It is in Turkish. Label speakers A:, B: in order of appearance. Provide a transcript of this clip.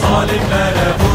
A: Zalimlere vur.